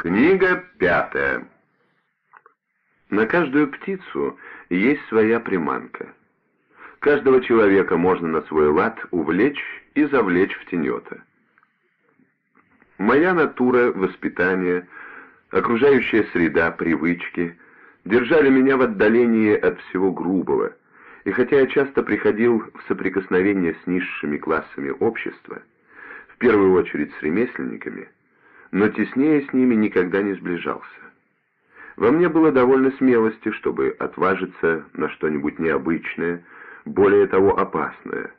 Книга пятая. На каждую птицу есть своя приманка. Каждого человека можно на свой лад увлечь и завлечь в тенета. Моя натура, воспитание, окружающая среда, привычки держали меня в отдалении от всего грубого, и хотя я часто приходил в соприкосновение с низшими классами общества, в первую очередь с ремесленниками, но теснее с ними никогда не сближался. Во мне было довольно смелости, чтобы отважиться на что-нибудь необычное, более того опасное.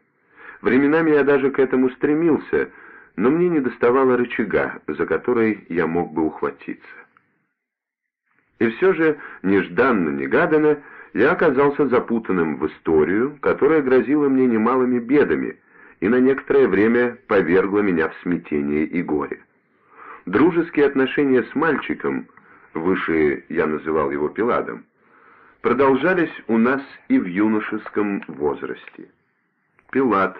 Временами я даже к этому стремился, но мне не доставало рычага, за который я мог бы ухватиться. И все же, нежданно-негаданно, я оказался запутанным в историю, которая грозила мне немалыми бедами и на некоторое время повергла меня в смятение и горе. Дружеские отношения с мальчиком, выше я называл его Пиладом, продолжались у нас и в юношеском возрасте. Пилат.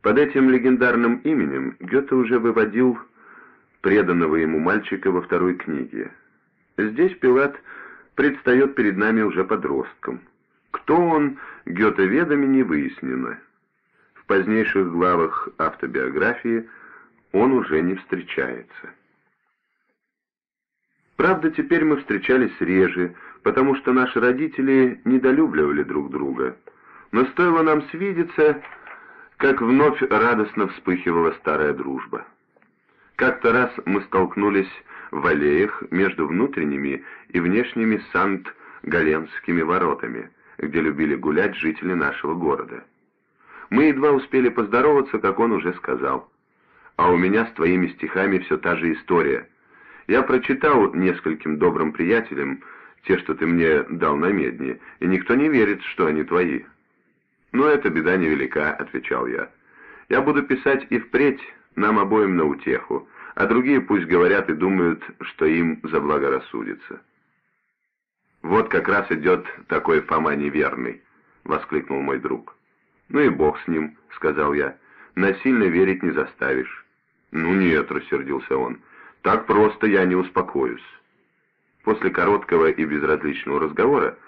Под этим легендарным именем Гёте уже выводил преданного ему мальчика во второй книге. Здесь Пилат предстает перед нами уже подростком. Кто он, Гёте ведоми не выяснено. В позднейших главах автобиографии – он уже не встречается. Правда, теперь мы встречались реже, потому что наши родители недолюбливали друг друга. Но стоило нам свидеться, как вновь радостно вспыхивала старая дружба. Как-то раз мы столкнулись в аллеях между внутренними и внешними Сант-Галенскими воротами, где любили гулять жители нашего города. Мы едва успели поздороваться, как он уже сказал а у меня с твоими стихами все та же история. Я прочитал нескольким добрым приятелям те, что ты мне дал на медне, и никто не верит, что они твои». «Ну, эта беда невелика», — отвечал я. «Я буду писать и впредь, нам обоим на утеху, а другие пусть говорят и думают, что им заблагорассудится». «Вот как раз идет такой Фома неверный», — воскликнул мой друг. «Ну и бог с ним», — сказал я, — «насильно верить не заставишь». «Ну нет», — рассердился он, — «так просто я не успокоюсь». После короткого и безразличного разговора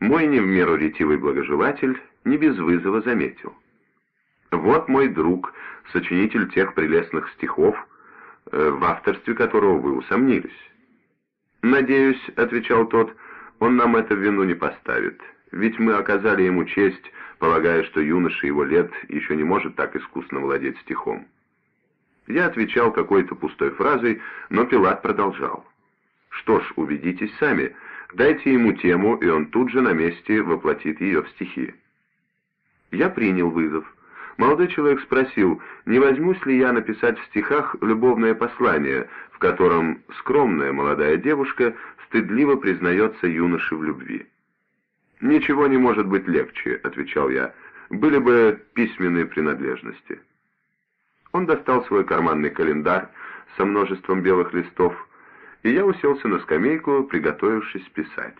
мой не в меру ретивый благожелатель не без вызова заметил. «Вот мой друг, сочинитель тех прелестных стихов, э, в авторстве которого вы усомнились». «Надеюсь», — отвечал тот, — «он нам это в вину не поставит, ведь мы оказали ему честь, полагая, что юноша его лет еще не может так искусно владеть стихом». Я отвечал какой-то пустой фразой, но Пилат продолжал. «Что ж, убедитесь сами. Дайте ему тему, и он тут же на месте воплотит ее в стихи». Я принял вызов. Молодой человек спросил, не возьмусь ли я написать в стихах любовное послание, в котором скромная молодая девушка стыдливо признается юноше в любви. «Ничего не может быть легче», — отвечал я, — «были бы письменные принадлежности». Он достал свой карманный календарь со множеством белых листов, и я уселся на скамейку, приготовившись писать.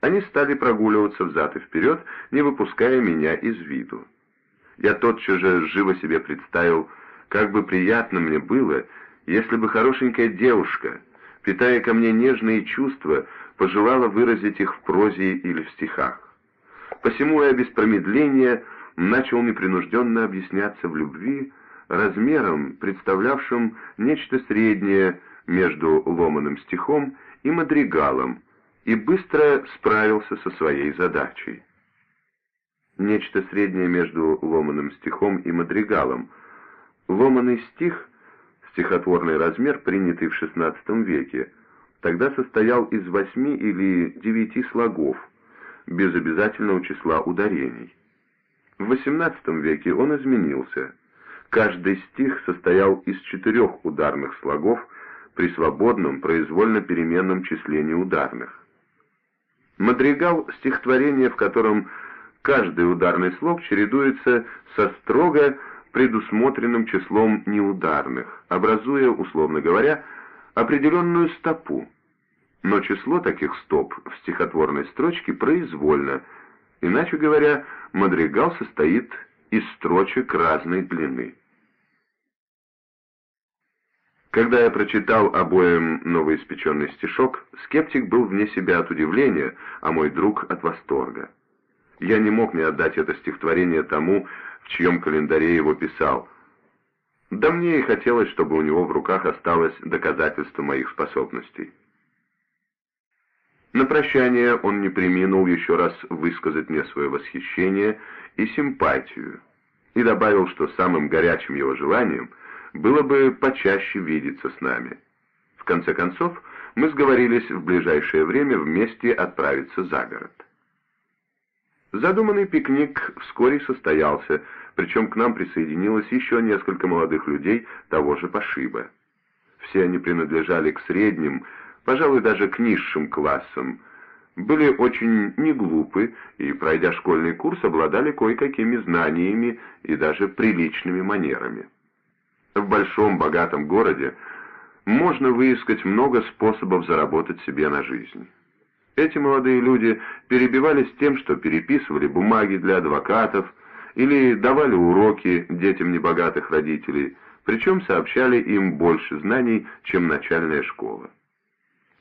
Они стали прогуливаться взад и вперед, не выпуская меня из виду. Я тотчас же живо себе представил, как бы приятно мне было, если бы хорошенькая девушка, питая ко мне нежные чувства, пожелала выразить их в прозе или в стихах. Посему я без промедления начал непринужденно объясняться в любви, размером, представлявшим нечто среднее между ломаным стихом и мадригалом, и быстро справился со своей задачей. Нечто среднее между ломаным стихом и мадригалом. Ломаный стих, стихотворный размер, принятый в XVI веке, тогда состоял из восьми или девяти слогов, без обязательного числа ударений. В XVIII веке он изменился – Каждый стих состоял из четырех ударных слогов при свободном произвольно переменном числе неударных. Мадригал — стихотворение, в котором каждый ударный слог чередуется со строго предусмотренным числом неударных, образуя, условно говоря, определенную стопу. Но число таких стоп в стихотворной строчке произвольно, иначе говоря, мадригал состоит из строчек разной длины. Когда я прочитал обоим новоиспеченный стишок, скептик был вне себя от удивления, а мой друг от восторга. Я не мог не отдать это стихотворение тому, в чьем календаре его писал. Да мне и хотелось, чтобы у него в руках осталось доказательство моих способностей. На прощание он не приминул еще раз высказать мне свое восхищение и симпатию, и добавил, что самым горячим его желанием было бы почаще видеться с нами. В конце концов, мы сговорились в ближайшее время вместе отправиться за город. Задуманный пикник вскоре состоялся, причем к нам присоединилось еще несколько молодых людей того же пошиба. Все они принадлежали к средним, пожалуй, даже к низшим классам, были очень неглупы и, пройдя школьный курс, обладали кое-какими знаниями и даже приличными манерами. В большом богатом городе можно выискать много способов заработать себе на жизнь. Эти молодые люди перебивались тем, что переписывали бумаги для адвокатов или давали уроки детям небогатых родителей, причем сообщали им больше знаний, чем начальная школа.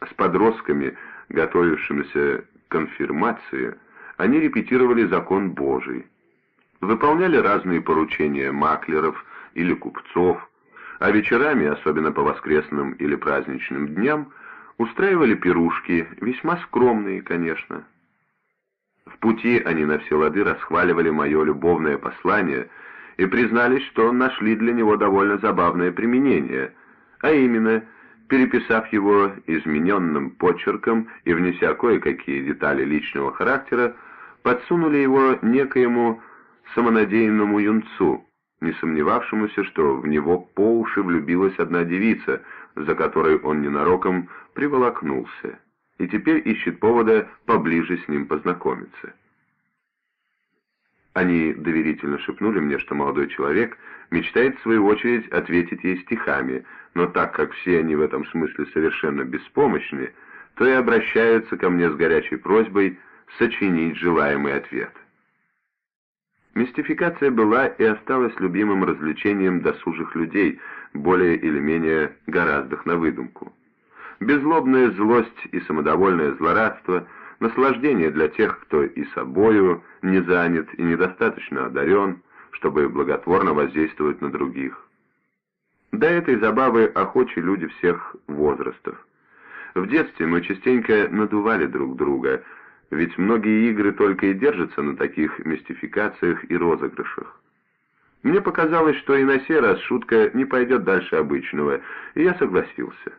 С подростками, готовившимися к конфирмации, они репетировали закон Божий, выполняли разные поручения маклеров или купцов, а вечерами, особенно по воскресным или праздничным дням, Устраивали пирушки, весьма скромные, конечно. В пути они на все лады расхваливали мое любовное послание и признались, что нашли для него довольно забавное применение, а именно, переписав его измененным почерком и внеся кое-какие детали личного характера, подсунули его некоему самонадеянному юнцу, не сомневавшемуся, что в него по уши влюбилась одна девица, за которой он ненароком приволокнулся, и теперь ищет повода поближе с ним познакомиться. Они доверительно шепнули мне, что молодой человек мечтает в свою очередь ответить ей стихами, но так как все они в этом смысле совершенно беспомощны, то и обращаются ко мне с горячей просьбой сочинить желаемый ответ. Мистификация была и осталась любимым развлечением досужих людей, более или менее гораздых на выдумку. Беззлобная злость и самодовольное злорадство, наслаждение для тех, кто и собою не занят и недостаточно одарен, чтобы благотворно воздействовать на других. До этой забавы охочи люди всех возрастов. В детстве мы частенько надували друг друга, ведь многие игры только и держатся на таких мистификациях и розыгрышах. Мне показалось, что и на сей раз шутка не пойдет дальше обычного, и я согласился.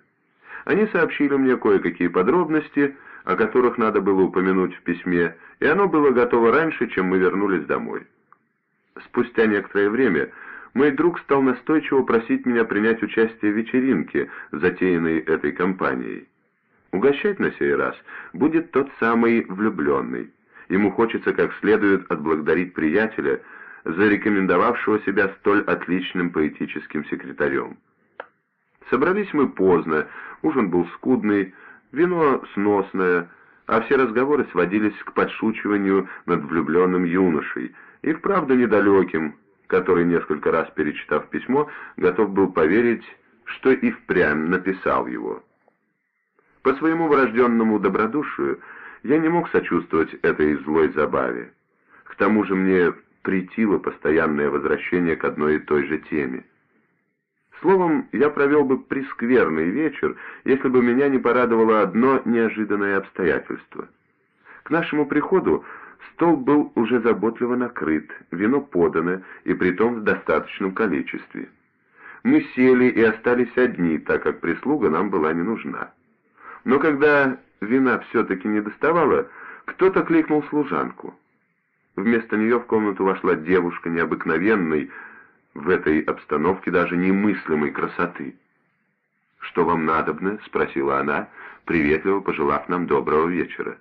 Они сообщили мне кое-какие подробности, о которых надо было упомянуть в письме, и оно было готово раньше, чем мы вернулись домой. Спустя некоторое время мой друг стал настойчиво просить меня принять участие в вечеринке, затеянной этой компанией. Угощать на сей раз будет тот самый влюбленный. Ему хочется как следует отблагодарить приятеля, зарекомендовавшего себя столь отличным поэтическим секретарем. Собрались мы поздно, ужин был скудный, вино сносное, а все разговоры сводились к подшучиванию над влюбленным юношей, и вправду недалеким, который, несколько раз перечитав письмо, готов был поверить, что и впрямь написал его. По своему врожденному добродушию я не мог сочувствовать этой злой забаве. К тому же мне претило постоянное возвращение к одной и той же теме. Словом, я провел бы прескверный вечер, если бы меня не порадовало одно неожиданное обстоятельство. К нашему приходу стол был уже заботливо накрыт, вино подано, и притом в достаточном количестве. Мы сели и остались одни, так как прислуга нам была не нужна. Но когда вина все-таки не доставала, кто-то кликнул служанку. Вместо нее в комнату вошла девушка необыкновенной, в этой обстановке даже немыслимой красоты. «Что вам надобно?» — спросила она, приветливо пожелав нам доброго вечера.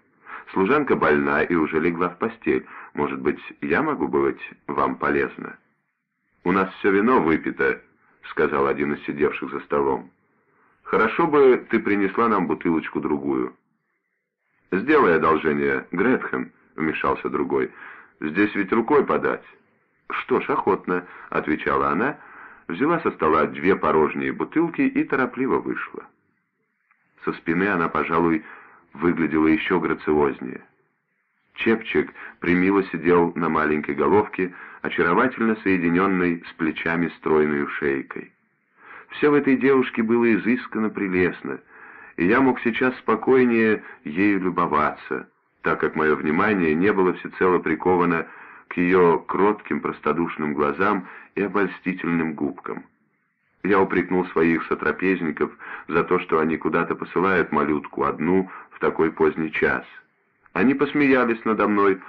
«Служанка больна и уже легла в постель. Может быть, я могу быть вам полезна?» «У нас все вино выпито», — сказал один из сидевших за столом. Хорошо бы ты принесла нам бутылочку-другую». «Сделай одолжение, Гретхен», — вмешался другой. «Здесь ведь рукой подать». «Что ж, охотно», — отвечала она, взяла со стола две порожние бутылки и торопливо вышла. Со спины она, пожалуй, выглядела еще грациознее. Чепчик примило сидел на маленькой головке, очаровательно соединенной с плечами стройной шейкой. Все в этой девушке было изысканно прелестно, и я мог сейчас спокойнее ею любоваться, так как мое внимание не было всецело приковано к ее кротким простодушным глазам и обольстительным губкам. Я упрекнул своих сотрапезников за то, что они куда-то посылают малютку одну в такой поздний час. Они посмеялись надо мной,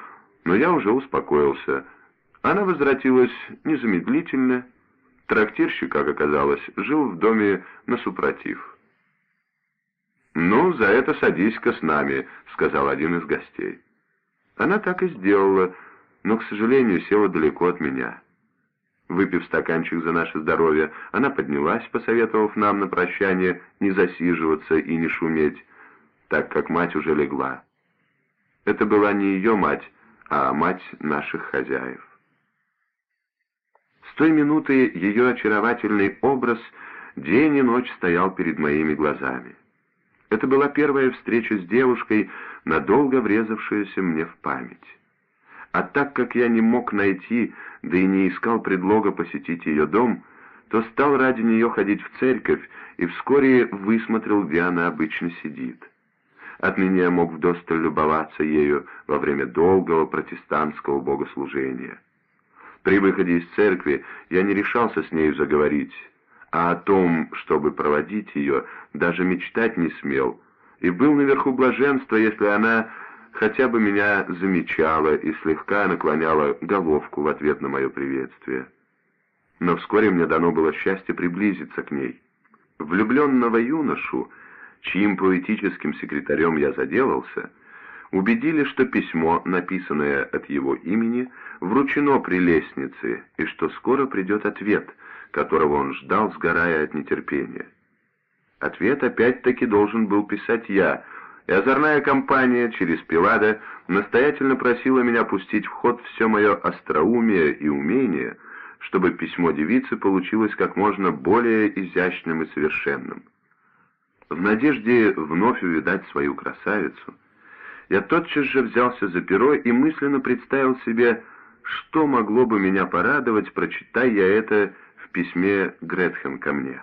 но я уже успокоился. Она возвратилась незамедлительно. Трактирщик, как оказалось, жил в доме на супротив. «Ну, за это садись-ка с нами», — сказал один из гостей. Она так и сделала, но, к сожалению, села далеко от меня. Выпив стаканчик за наше здоровье, она поднялась, посоветовав нам на прощание не засиживаться и не шуметь, так как мать уже легла. Это была не ее мать, а мать наших хозяев. С той минуты ее очаровательный образ день и ночь стоял перед моими глазами. Это была первая встреча с девушкой, надолго врезавшаяся мне в память. А так как я не мог найти, да и не искал предлога посетить ее дом, то стал ради нее ходить в церковь и вскоре высмотрел, где она обычно сидит. Отныне я мог вдосталь любоваться ею во время долгого протестантского богослужения. При выходе из церкви я не решался с нею заговорить, а о том, чтобы проводить ее, даже мечтать не смел, и был наверху блаженства, если она хотя бы меня замечала и слегка наклоняла головку в ответ на мое приветствие. Но вскоре мне дано было счастье приблизиться к ней. Влюбленного юношу, чьим поэтическим секретарем я заделался, убедили, что письмо, написанное от его имени, вручено при лестнице, и что скоро придет ответ, которого он ждал, сгорая от нетерпения. Ответ опять-таки должен был писать я, и озорная компания через Пилада настоятельно просила меня пустить в ход все мое остроумие и умение, чтобы письмо девицы получилось как можно более изящным и совершенным. В надежде вновь увидать свою красавицу, я тотчас же взялся за перо и мысленно представил себе, что могло бы меня порадовать, прочитая я это в письме Гретхен ко мне.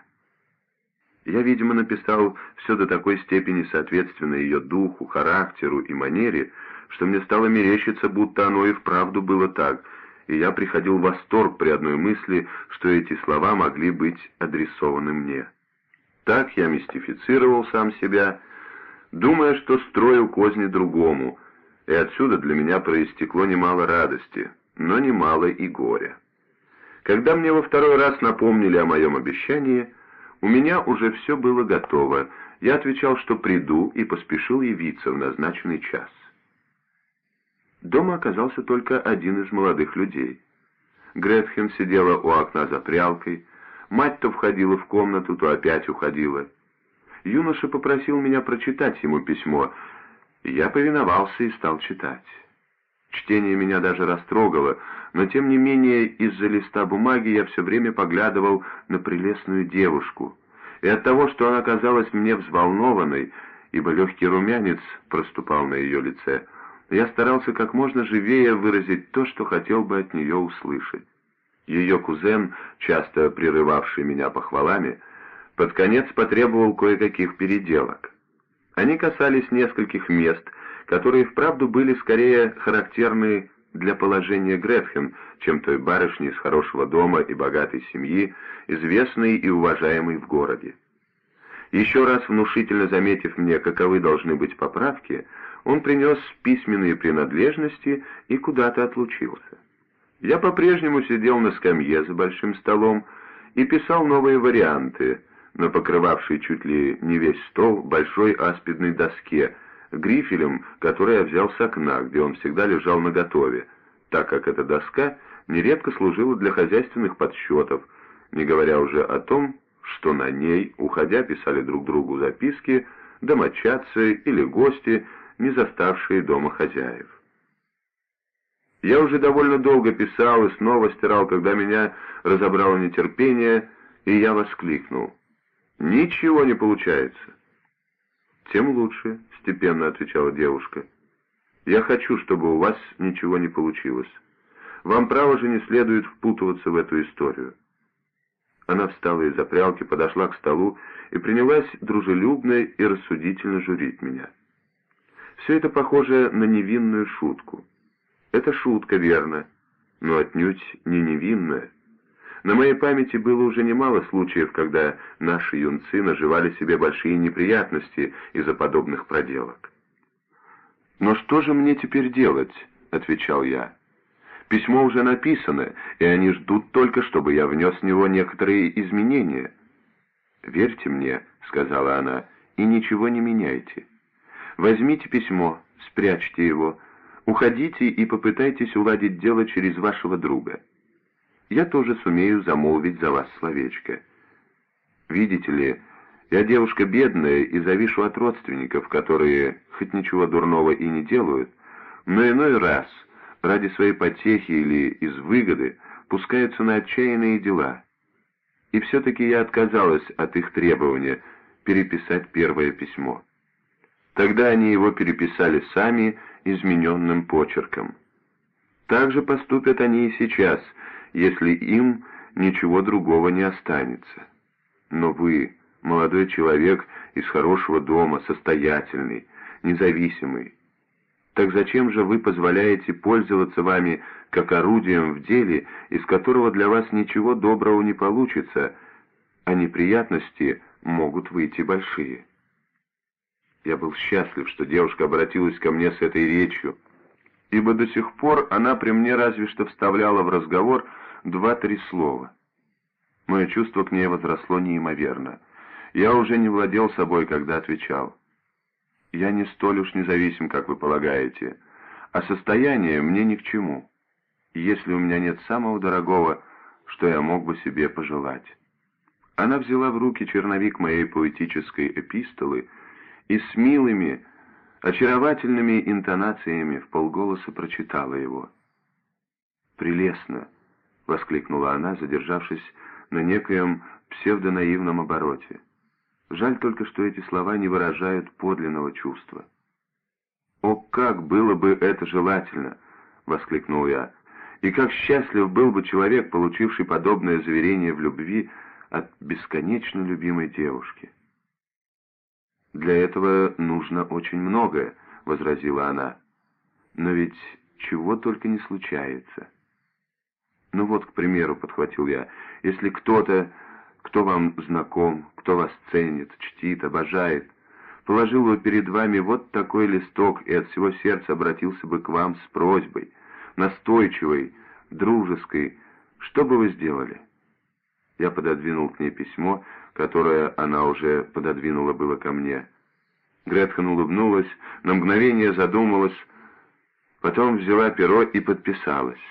Я, видимо, написал все до такой степени соответственно ее духу, характеру и манере, что мне стало мерещиться, будто оно и вправду было так, и я приходил в восторг при одной мысли, что эти слова могли быть адресованы мне. Так я мистифицировал сам себя, думая, что строю козни другому, и отсюда для меня проистекло немало радости, но немало и горя. Когда мне во второй раз напомнили о моем обещании, у меня уже все было готово. Я отвечал, что приду, и поспешил явиться в назначенный час. Дома оказался только один из молодых людей. Гретхен сидела у окна за прялкой, мать то входила в комнату, то опять уходила. Юноша попросил меня прочитать ему письмо, я повиновался и стал читать. Чтение меня даже растрогало, но тем не менее из-за листа бумаги я все время поглядывал на прелестную девушку, и от того, что она казалась мне взволнованной, ибо легкий румянец проступал на ее лице, я старался как можно живее выразить то, что хотел бы от нее услышать. Ее кузен, часто прерывавший меня похвалами, под конец потребовал кое-каких переделок. Они касались нескольких мест, которые вправду были скорее характерны для положения Гретхен, чем той барышни из хорошего дома и богатой семьи, известной и уважаемой в городе. Еще раз внушительно заметив мне, каковы должны быть поправки, он принес письменные принадлежности и куда-то отлучился. Я по-прежнему сидел на скамье за большим столом и писал новые варианты на покрывавшей чуть ли не весь стол большой аспидной доске, грифелем, который я взял с окна, где он всегда лежал наготове, так как эта доска нередко служила для хозяйственных подсчетов, не говоря уже о том, что на ней, уходя, писали друг другу записки домочадцы или гости, не заставшие дома хозяев. Я уже довольно долго писал и снова стирал, когда меня разобрало нетерпение, и я воскликнул. «Ничего не получается». «Тем лучше», — степенно отвечала девушка. «Я хочу, чтобы у вас ничего не получилось. Вам, право же, не следует впутываться в эту историю». Она встала из-за прялки, подошла к столу и принялась дружелюбно и рассудительно журить меня. Все это похоже на невинную шутку. Это шутка, верно, но отнюдь не невинная. На моей памяти было уже немало случаев, когда наши юнцы наживали себе большие неприятности из-за подобных проделок. «Но что же мне теперь делать?» — отвечал я. «Письмо уже написано, и они ждут только, чтобы я внес в него некоторые изменения». «Верьте мне», — сказала она, — «и ничего не меняйте. Возьмите письмо, спрячьте его, уходите и попытайтесь уладить дело через вашего друга» я тоже сумею замолвить за вас словечко. Видите ли, я девушка бедная и завишу от родственников, которые хоть ничего дурного и не делают, но иной раз, ради своей потехи или из выгоды, пускаются на отчаянные дела. И все-таки я отказалась от их требования переписать первое письмо. Тогда они его переписали сами измененным почерком. Так же поступят они и сейчас — если им ничего другого не останется. Но вы, молодой человек из хорошего дома, состоятельный, независимый, так зачем же вы позволяете пользоваться вами как орудием в деле, из которого для вас ничего доброго не получится, а неприятности могут выйти большие? Я был счастлив, что девушка обратилась ко мне с этой речью, ибо до сих пор она при мне разве что вставляла в разговор два-три слова. Мое чувство к ней возросло неимоверно. Я уже не владел собой, когда отвечал. «Я не столь уж независим, как вы полагаете, а состояние мне ни к чему, если у меня нет самого дорогого, что я мог бы себе пожелать». Она взяла в руки черновик моей поэтической эпистолы и с милыми, очаровательными интонациями в полголоса прочитала его. «Прелестно!» — воскликнула она, задержавшись на некоем псевдонаивном обороте. Жаль только, что эти слова не выражают подлинного чувства. «О, как было бы это желательно!» — воскликнул я. «И как счастлив был бы человек, получивший подобное заверение в любви от бесконечно любимой девушки!» «Для этого нужно очень многое», — возразила она. «Но ведь чего только не случается». Ну вот, к примеру, подхватил я, если кто-то, кто вам знаком, кто вас ценит, чтит, обожает, положил бы перед вами вот такой листок и от всего сердца обратился бы к вам с просьбой, настойчивой, дружеской, что бы вы сделали? Я пододвинул к ней письмо, которое она уже пододвинула было ко мне. Гретхен улыбнулась, на мгновение задумалась, потом взяла перо и подписалась.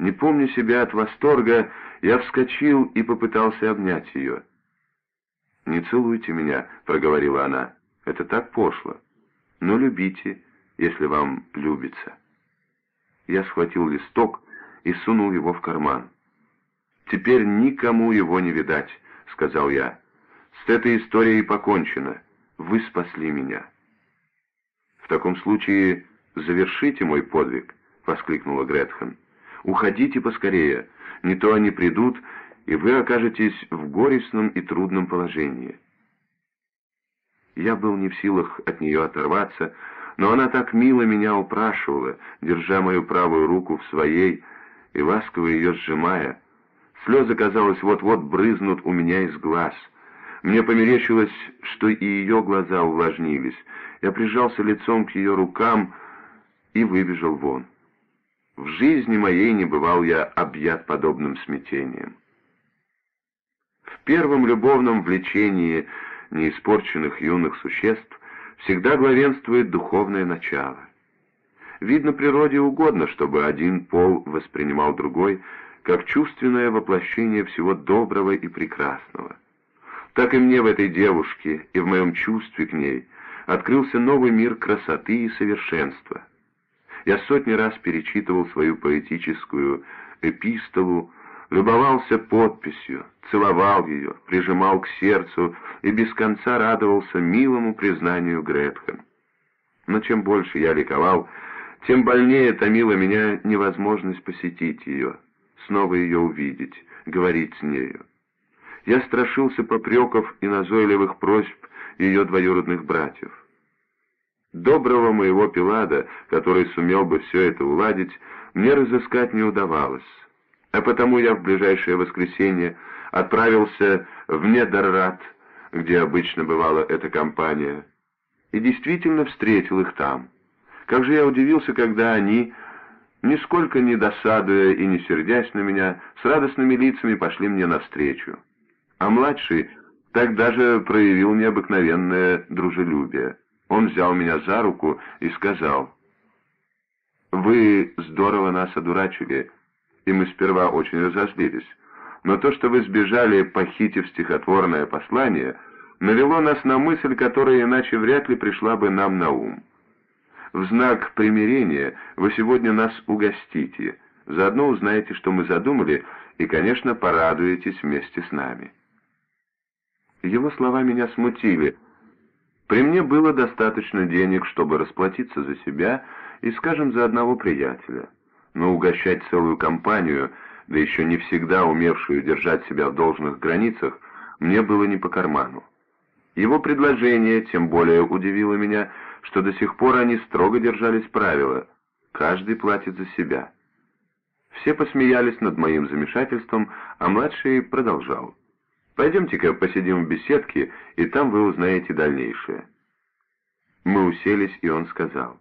Не помню себя от восторга, я вскочил и попытался обнять ее. «Не целуйте меня», — проговорила она, — «это так пошло. Но любите, если вам любится». Я схватил листок и сунул его в карман. «Теперь никому его не видать», — сказал я. «С этой историей покончено. Вы спасли меня». «В таком случае завершите мой подвиг», — воскликнула Гретхен. Уходите поскорее, не то они придут, и вы окажетесь в горестном и трудном положении». Я был не в силах от нее оторваться, но она так мило меня упрашивала, держа мою правую руку в своей и ласково ее сжимая. Слезы, казалось, вот-вот брызнут у меня из глаз. Мне померещилось, что и ее глаза увлажнились. Я прижался лицом к ее рукам и выбежал вон. В жизни моей не бывал я объят подобным смятением. В первом любовном влечении неиспорченных юных существ всегда главенствует духовное начало. Видно, природе угодно, чтобы один пол воспринимал другой как чувственное воплощение всего доброго и прекрасного. Так и мне в этой девушке и в моем чувстве к ней открылся новый мир красоты и совершенства. Я сотни раз перечитывал свою поэтическую эпистолу, любовался подписью, целовал ее, прижимал к сердцу и без конца радовался милому признанию Гретхен. Но чем больше я ликовал, тем больнее томила меня невозможность посетить ее, снова ее увидеть, говорить с нею. Я страшился попреков и назойливых просьб ее двоюродных братьев. Доброго моего Пилада, который сумел бы все это уладить, мне разыскать не удавалось, а потому я в ближайшее воскресенье отправился в Недаррат, где обычно бывала эта компания, и действительно встретил их там. Как же я удивился, когда они, нисколько не досадуя и не сердясь на меня, с радостными лицами пошли мне навстречу. А младший так даже проявил необыкновенное дружелюбие. Он взял меня за руку и сказал, «Вы здорово нас одурачили, и мы сперва очень разозлились. Но то, что вы сбежали, похитив стихотворное послание, навело нас на мысль, которая иначе вряд ли пришла бы нам на ум. В знак примирения вы сегодня нас угостите, заодно узнаете, что мы задумали, и, конечно, порадуетесь вместе с нами». Его слова меня смутили — при мне было достаточно денег, чтобы расплатиться за себя и, скажем, за одного приятеля. Но угощать целую компанию, да еще не всегда умевшую держать себя в должных границах, мне было не по карману. Его предложение тем более удивило меня, что до сих пор они строго держались правила «каждый платит за себя». Все посмеялись над моим замешательством, а младший продолжал. Пойдемте-ка посидим в беседке, и там вы узнаете дальнейшее». Мы уселись, и он сказал.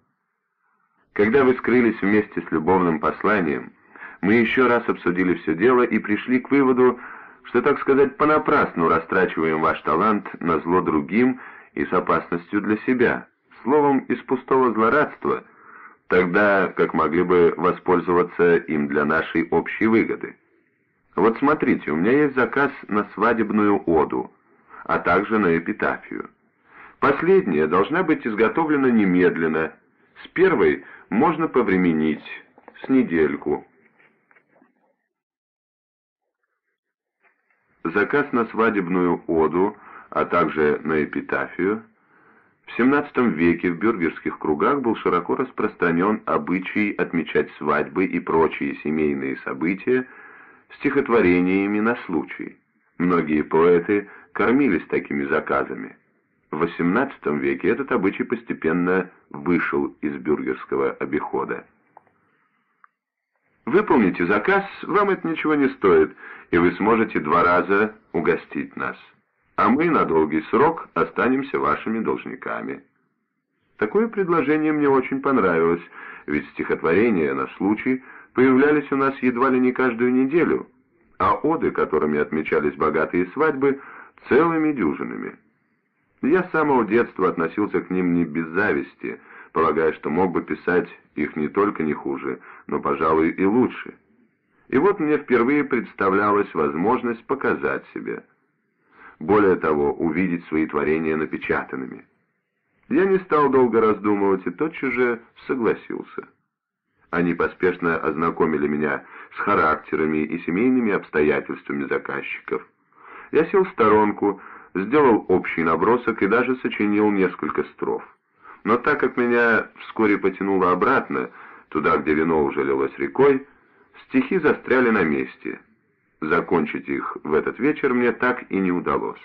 «Когда вы скрылись вместе с любовным посланием, мы еще раз обсудили все дело и пришли к выводу, что, так сказать, понапрасну растрачиваем ваш талант на зло другим и с опасностью для себя, словом, из пустого злорадства, тогда как могли бы воспользоваться им для нашей общей выгоды. Вот смотрите, у меня есть заказ на свадебную оду, а также на эпитафию. Последняя должна быть изготовлена немедленно. С первой можно повременить, с недельку. Заказ на свадебную оду, а также на эпитафию. В XVII веке в бюргерских кругах был широко распространен обычай отмечать свадьбы и прочие семейные события стихотворениями на случай. Многие поэты кормились такими заказами. В XVIII веке этот обычай постепенно вышел из бюргерского обихода. Выполните заказ, вам это ничего не стоит, и вы сможете два раза угостить нас. А мы на долгий срок останемся вашими должниками. Такое предложение мне очень понравилось, ведь стихотворения на случай – появлялись у нас едва ли не каждую неделю, а оды, которыми отмечались богатые свадьбы, целыми дюжинами. Я с самого детства относился к ним не без зависти, полагая, что мог бы писать их не только не хуже, но, пожалуй, и лучше. И вот мне впервые представлялась возможность показать себя. Более того, увидеть свои творения напечатанными. Я не стал долго раздумывать и тотчас же согласился. Они поспешно ознакомили меня с характерами и семейными обстоятельствами заказчиков. Я сел в сторонку, сделал общий набросок и даже сочинил несколько строф. Но так как меня вскоре потянуло обратно, туда, где вино уже лилось рекой, стихи застряли на месте. Закончить их в этот вечер мне так и не удалось.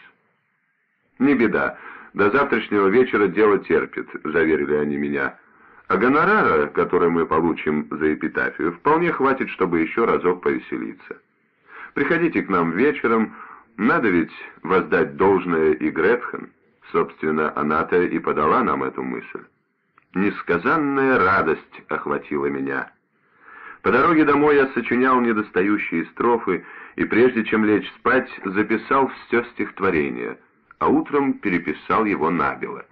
«Не беда, до завтрашнего вечера дело терпит», — заверили они меня, — а гонорара, который мы получим за эпитафию, вполне хватит, чтобы еще разок повеселиться. Приходите к нам вечером, надо ведь воздать должное и Гретхен. Собственно, она-то и подала нам эту мысль. Несказанная радость охватила меня. По дороге домой я сочинял недостающие строфы, и прежде чем лечь спать, записал все стихотворение, а утром переписал его набело.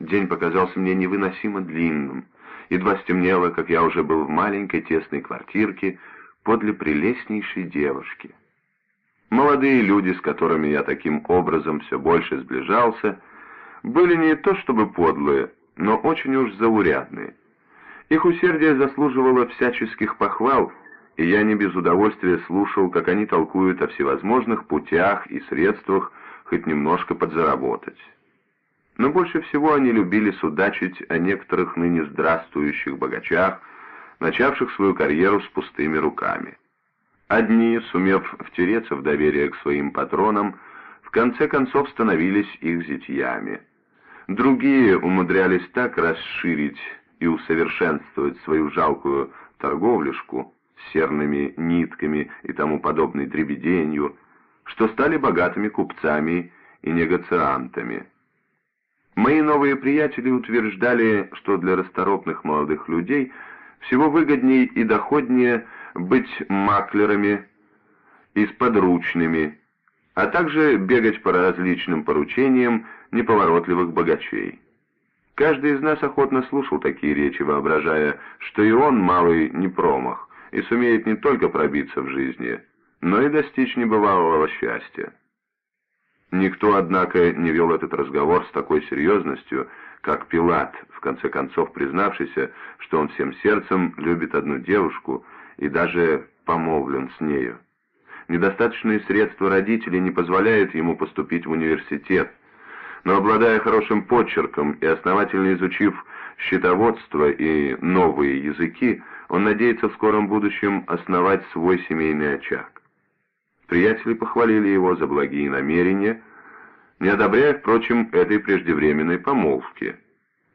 День показался мне невыносимо длинным. Едва стемнело, как я уже был в маленькой тесной квартирке подле прелестнейшей девушки. Молодые люди, с которыми я таким образом все больше сближался, были не то чтобы подлые, но очень уж заурядные. Их усердие заслуживало всяческих похвал, и я не без удовольствия слушал, как они толкуют о всевозможных путях и средствах хоть немножко подзаработать. Но больше всего они любили судачить о некоторых ныне здравствующих богачах, начавших свою карьеру с пустыми руками. Одни, сумев втереться в доверие к своим патронам, в конце концов становились их зятьями. Другие умудрялись так расширить и усовершенствовать свою жалкую торговлюшку серными нитками и тому подобной дребеденью, что стали богатыми купцами и негациантами. Мои новые приятели утверждали, что для расторопных молодых людей всего выгоднее и доходнее быть маклерами и сподручными, а также бегать по различным поручениям неповоротливых богачей. Каждый из нас охотно слушал такие речи, воображая, что и он малый не промах и сумеет не только пробиться в жизни, но и достичь небывалого счастья. Никто, однако, не вел этот разговор с такой серьезностью, как Пилат, в конце концов признавшийся, что он всем сердцем любит одну девушку и даже помолвлен с нею. Недостаточные средства родителей не позволяют ему поступить в университет, но обладая хорошим почерком и основательно изучив счетоводство и новые языки, он надеется в скором будущем основать свой семейный очаг. Приятели похвалили его за благие намерения, не одобряя, впрочем, этой преждевременной помолвки,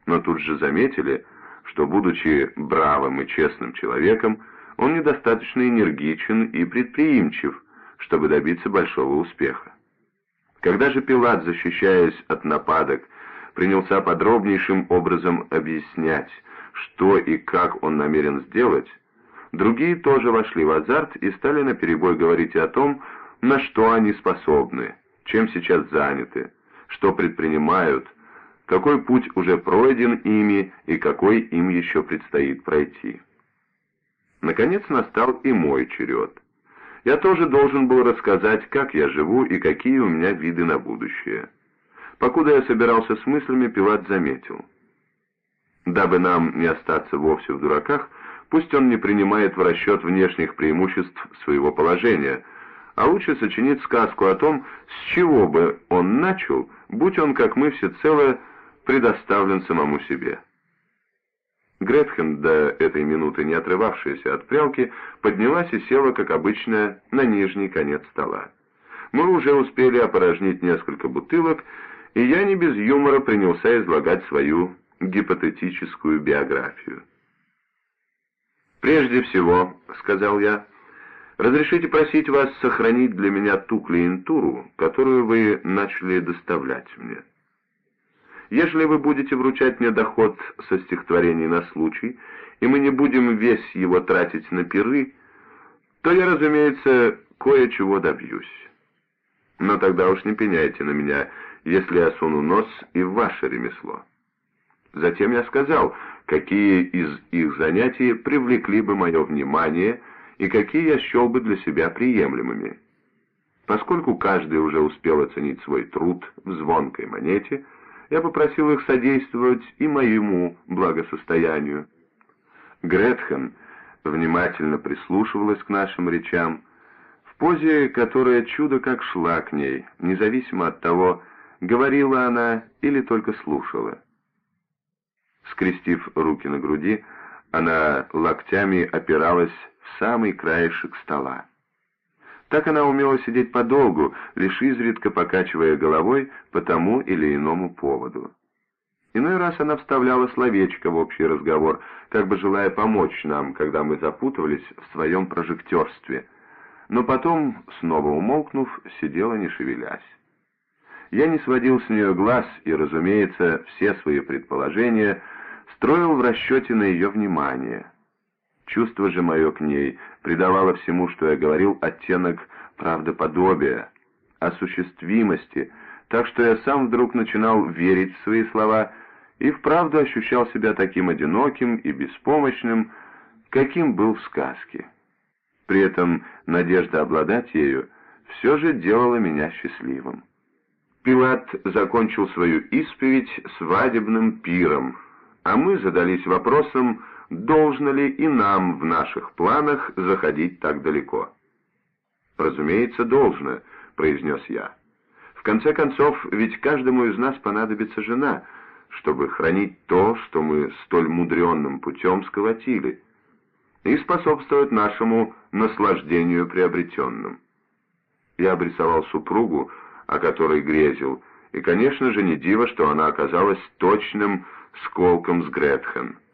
но тут же заметили, что, будучи бравым и честным человеком, он недостаточно энергичен и предприимчив, чтобы добиться большого успеха. Когда же Пилат, защищаясь от нападок, принялся подробнейшим образом объяснять, что и как он намерен сделать, другие тоже вошли в азарт и стали наперебой говорить о том, на что они способны, чем сейчас заняты, что предпринимают, какой путь уже пройден ими и какой им еще предстоит пройти. Наконец настал и мой черед я тоже должен был рассказать, как я живу и какие у меня виды на будущее. Покуда я собирался с мыслями, Пилат заметил. Дабы нам не остаться вовсе в дураках, пусть он не принимает в расчет внешних преимуществ своего положения, а лучше сочинит сказку о том, с чего бы он начал, будь он, как мы, всецело предоставлен самому себе. Гретхен, до этой минуты не отрывавшаяся от прялки, поднялась и села, как обычно, на нижний конец стола. Мы уже успели опорожнить несколько бутылок, и я не без юмора принялся излагать свою гипотетическую биографию. «Прежде всего», — сказал я, — «разрешите просить вас сохранить для меня ту клиентуру, которую вы начали доставлять мне». Ежели вы будете вручать мне доход со стихотворений на случай, и мы не будем весь его тратить на пиры, то я, разумеется, кое-чего добьюсь. Но тогда уж не пеняйте на меня, если я суну нос и в ваше ремесло. Затем я сказал, какие из их занятий привлекли бы мое внимание и какие я счел бы для себя приемлемыми. Поскольку каждый уже успел оценить свой труд в звонкой монете, я попросил их содействовать и моему благосостоянию. Гретхен внимательно прислушивалась к нашим речам, в позе, которая чудо как шла к ней, независимо от того, говорила она или только слушала. Скрестив руки на груди, она локтями опиралась в самый краешек стола. Так она умела сидеть подолгу, лишь изредка покачивая головой по тому или иному поводу. Иной раз она вставляла словечко в общий разговор, как бы желая помочь нам, когда мы запутывались в своем прожектерстве, но потом, снова умолкнув, сидела не шевелясь. Я не сводил с нее глаз и, разумеется, все свои предположения строил в расчете на ее внимание. Чувство же мое к ней придавало всему, что я говорил, оттенок правдоподобия, осуществимости, так что я сам вдруг начинал верить в свои слова и вправду ощущал себя таким одиноким и беспомощным, каким был в сказке. При этом надежда обладать ею все же делала меня счастливым. Пилат закончил свою исповедь свадебным пиром, а мы задались вопросом, должно ли и нам в наших планах заходить так далеко. «Разумеется, должно», — произнес я. «В конце концов, ведь каждому из нас понадобится жена, чтобы хранить то, что мы столь мудренным путем сколотили, и способствовать нашему наслаждению приобретенным». Я обрисовал супругу, о которой грезил, и, конечно же, не диво, что она оказалась точным сколком с Гретхен —